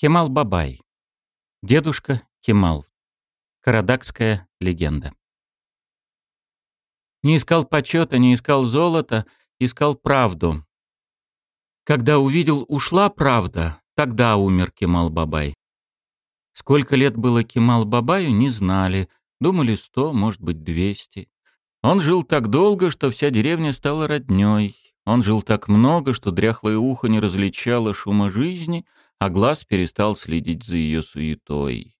Кемал-Бабай. Дедушка Кемал. Карадакская легенда. Не искал почета, не искал золота, искал правду. Когда увидел, ушла правда, тогда умер Кемал-Бабай. Сколько лет было Кемал-Бабаю, не знали. Думали сто, может быть, двести. Он жил так долго, что вся деревня стала роднёй. Он жил так много, что дряхлое ухо не различало шума жизни — а глаз перестал следить за ее суетой.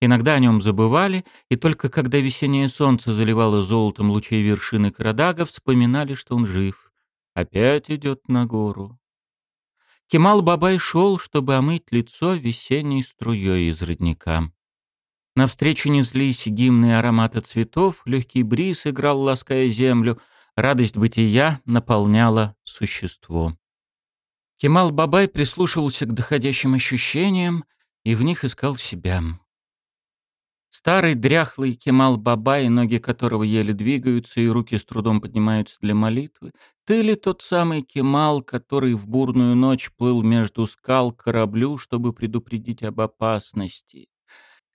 Иногда о нем забывали, и только когда весеннее солнце заливало золотом лучей вершины Карадага, вспоминали, что он жив. Опять идет на гору. Кемал-Бабай шел, чтобы омыть лицо весенней струей из родника. Навстречу неслись гимны аромата цветов, легкий бриз играл, лаская землю, радость бытия наполняла существо. Кемал-Бабай прислушивался к доходящим ощущениям и в них искал себя. Старый дряхлый Кемал-Бабай, ноги которого еле двигаются и руки с трудом поднимаются для молитвы, ты ли тот самый Кемал, который в бурную ночь плыл между скал к кораблю, чтобы предупредить об опасности?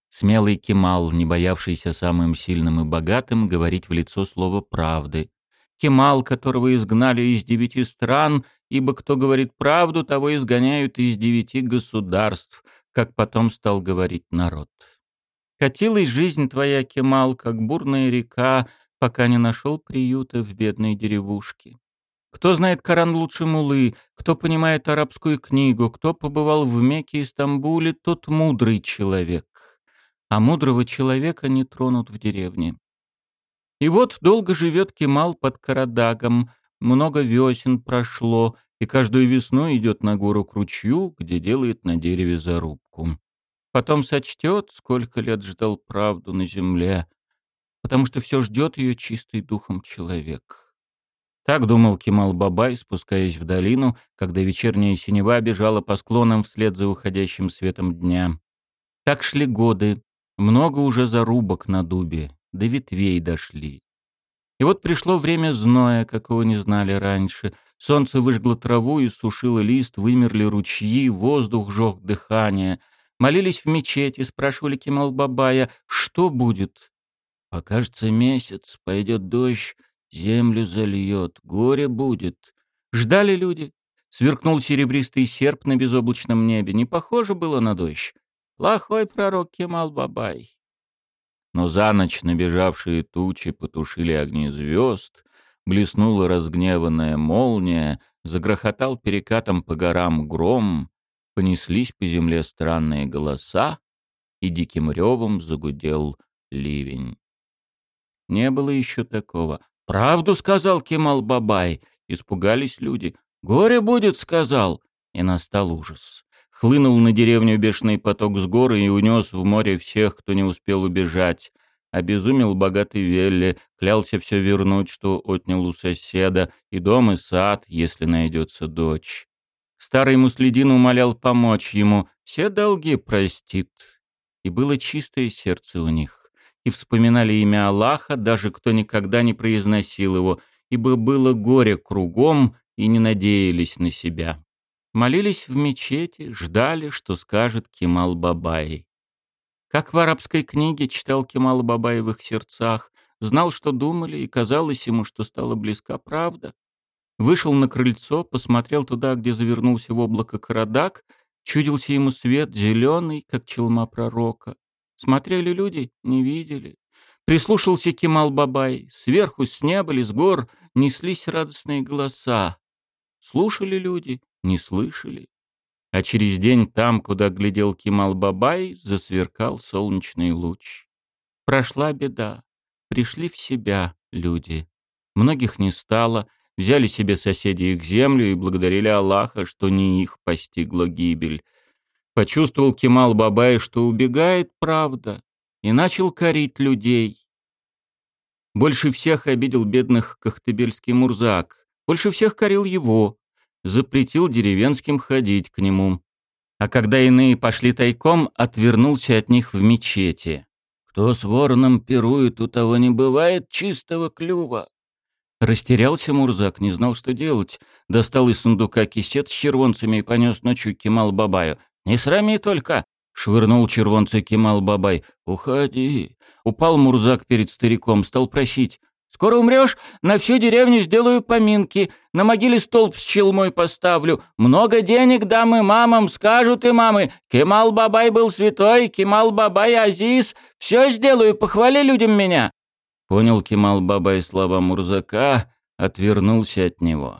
Смелый Кемал, не боявшийся самым сильным и богатым говорить в лицо слово правды. Кемал, которого изгнали из девяти стран, ибо кто говорит правду, того изгоняют из девяти государств, как потом стал говорить народ. Катилась жизнь твоя, Кемал, как бурная река, пока не нашел приюта в бедной деревушке. Кто знает Коран лучше Мулы, кто понимает арабскую книгу, кто побывал в Мекке и Стамбуле, тот мудрый человек. А мудрого человека не тронут в деревне. И вот долго живет Кемал под Карадагом, много весен прошло, и каждую весну идет на гору к ручью, где делает на дереве зарубку. Потом сочтет, сколько лет ждал правду на земле, потому что все ждет ее чистый духом человек. Так думал Кемал Бабай, спускаясь в долину, когда вечерняя синева бежала по склонам вслед за уходящим светом дня. Так шли годы, много уже зарубок на дубе, до ветвей дошли. И вот пришло время зноя, какого не знали раньше. Солнце выжгло траву и сушило лист, вымерли ручьи, воздух жёг дыхание. Молились в мечети, спрашивали Кемал-Бабая, что будет? Покажется месяц, пойдет дождь, землю зальет, горе будет. Ждали люди. Сверкнул серебристый серп на безоблачном небе. Не похоже было на дождь. Плохой пророк Кемал-Бабай но за ночь набежавшие тучи потушили огни звезд, блеснула разгневанная молния, загрохотал перекатом по горам гром, понеслись по земле странные голоса, и диким ревом загудел ливень. Не было еще такого. «Правду сказал Кемал-Бабай!» Испугались люди. «Горе будет!» — сказал. И настал ужас хлынул на деревню бешеный поток с горы и унес в море всех, кто не успел убежать. Обезумел богатый Велли, клялся все вернуть, что отнял у соседа, и дом, и сад, если найдется дочь. Старый Муслидин умолял помочь ему, все долги простит. И было чистое сердце у них. И вспоминали имя Аллаха, даже кто никогда не произносил его, ибо было горе кругом, и не надеялись на себя. Молились в мечети, ждали, что скажет Кемал Бабай. Как в арабской книге читал Кемал Бабай в их сердцах, знал, что думали, и казалось ему, что стала близка правда. Вышел на крыльцо, посмотрел туда, где завернулся в облако Карадак, чудился ему свет зеленый, как челма пророка. Смотрели люди, не видели. Прислушался Кемал Бабай. Сверху, с неба ли, с гор неслись радостные голоса. Слушали люди, не слышали. А через день там, куда глядел Кемал-Бабай, засверкал солнечный луч. Прошла беда, пришли в себя люди. Многих не стало, взяли себе соседи их землю и благодарили Аллаха, что не их постигла гибель. Почувствовал Кемал-Бабай, что убегает правда, и начал корить людей. Больше всех обидел бедных Кахтыбельский Мурзак, больше всех корил его, запретил деревенским ходить к нему. А когда иные пошли тайком, отвернулся от них в мечети. Кто с вороном пирует, у того не бывает чистого клюва. Растерялся Мурзак, не знал, что делать. Достал из сундука кисет с червонцами и понес ночью Кемал Бабаю. «Не срами только!» — швырнул червонца Кемал-бабай. «Уходи!» Упал Мурзак перед стариком, стал просить. «Скоро умрешь? На всю деревню сделаю поминки. На могиле столб с челмой поставлю. Много денег дам и мамам, скажут и мамы. Кемал-бабай был святой, Кемал-бабай Азиз. Все сделаю, похвали людям меня!» Понял Кемал-бабай слова Мурзака, отвернулся от него.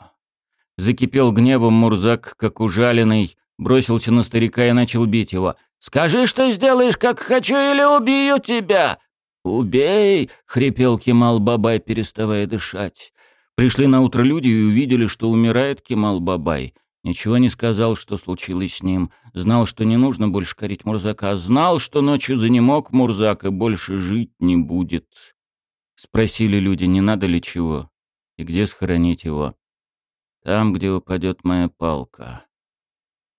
Закипел гневом Мурзак, как ужаленный, бросился на старика и начал бить его. «Скажи, что сделаешь, как хочу, или убью тебя!» «Убей!» — хрипел Кемал-бабай, переставая дышать. Пришли на утро люди и увидели, что умирает Кемал-бабай. Ничего не сказал, что случилось с ним. Знал, что не нужно больше корить Мурзака. Знал, что ночью занемог Мурзак и больше жить не будет. Спросили люди, не надо ли чего и где схоронить его. Там, где упадет моя палка.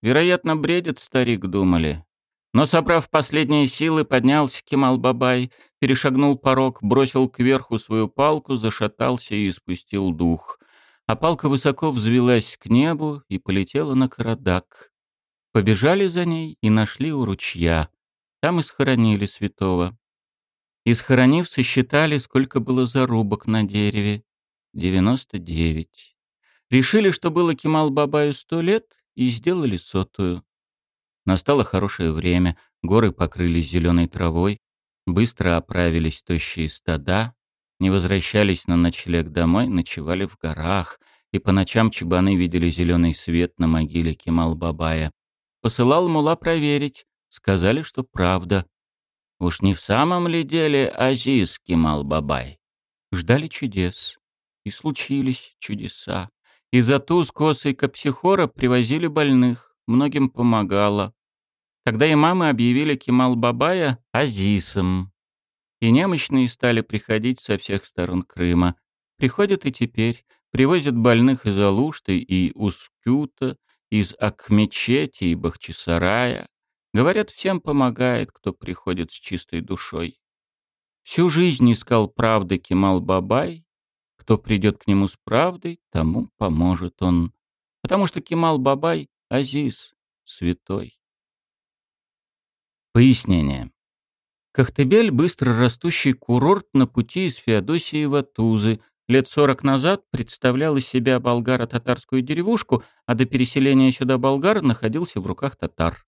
Вероятно, бредит старик, думали. Но, собрав последние силы, поднялся Кемал-Бабай, перешагнул порог, бросил кверху свою палку, зашатался и испустил дух. А палка высоко взвелась к небу и полетела на Карадак. Побежали за ней и нашли у ручья. Там и схоронили святого. И схоронив, сосчитали, сколько было зарубок на дереве. Девяносто девять. Решили, что было Кемал-Бабаю сто лет, и сделали сотую. Настало хорошее время, горы покрылись зеленой травой, быстро оправились тощие стада, не возвращались на ночлег домой, ночевали в горах, и по ночам чебаны видели зеленый свет на могиле Кемал-Бабая. Посылал мула проверить, сказали, что правда. Уж не в самом ли деле Азиз Кемал-Бабай? Ждали чудес. И случились чудеса. И за туз косой Капсихора привозили больных. Многим помогало. Тогда имамы объявили Кемал-Бабая Азисом. И немощные стали приходить со всех сторон Крыма. Приходят и теперь. Привозят больных из Алушты и Ускюта, из Акмечети и Бахчисарая. Говорят, всем помогает, кто приходит с чистой душой. Всю жизнь искал правды Кемал-Бабай. Кто придет к нему с правдой, тому поможет он. Потому что Кемал-Бабай — Азиз, святой. Пояснение. Кахтебель — быстро растущий курорт на пути из Феодосии в Атузы. Лет сорок назад представлял из себя болгаро-татарскую деревушку, а до переселения сюда болгар находился в руках татар.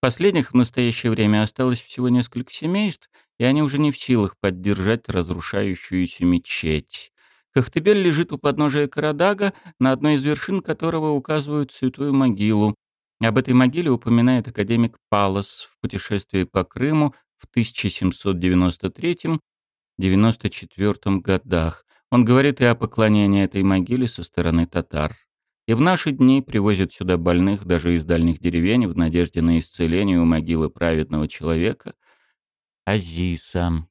Последних в настоящее время осталось всего несколько семейств, и они уже не в силах поддержать разрушающуюся мечеть. Кахтебель лежит у подножия Карадага, на одной из вершин которого указывают святую могилу. Об этой могиле упоминает академик Палас в путешествии по Крыму в 1793-94 годах. Он говорит и о поклонении этой могиле со стороны татар. И в наши дни привозят сюда больных даже из дальних деревень в надежде на исцеление у могилы праведного человека Азиса.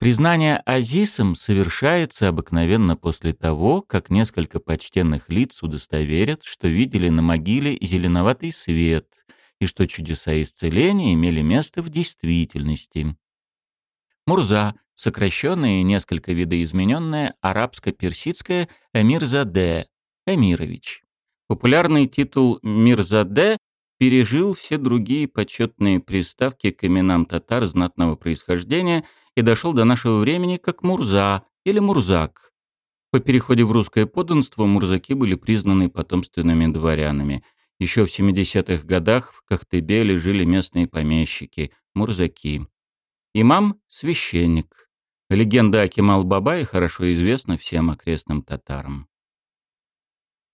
Признание Азисом совершается обыкновенно после того, как несколько почтенных лиц удостоверят, что видели на могиле зеленоватый свет и что чудеса исцеления имели место в действительности. Мурза, сокращенное и несколько видоизмененное арабско-персидское Эмирзаде, Эмирович. Популярный титул Мирзаде пережил все другие почетные приставки к именам татар знатного происхождения и дошел до нашего времени как Мурза или Мурзак. По переходе в русское подданство мурзаки были признаны потомственными дворянами. Еще в 70-х годах в Кахтыбеле жили местные помещики, мурзаки. Имам – священник. Легенда о Кемал-Бабае хорошо известна всем окрестным татарам.